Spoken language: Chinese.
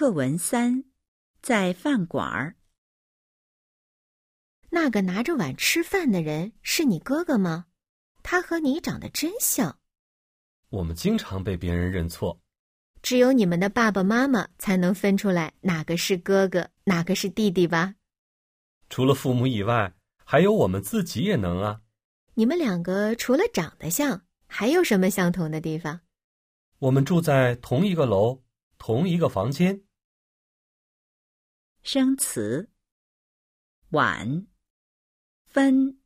课文三，在饭馆儿。那个拿着碗吃饭的人是你哥哥吗？他和你长得真像。我们经常被别人认错，只有你们的爸爸妈妈才能分出来哪个是哥哥，哪个是弟弟吧？除了父母以外，还有我们自己也能啊。你们两个除了长得像，还有什么相同的地方？我们住在同一个楼，同一个房间。生词：碗、分。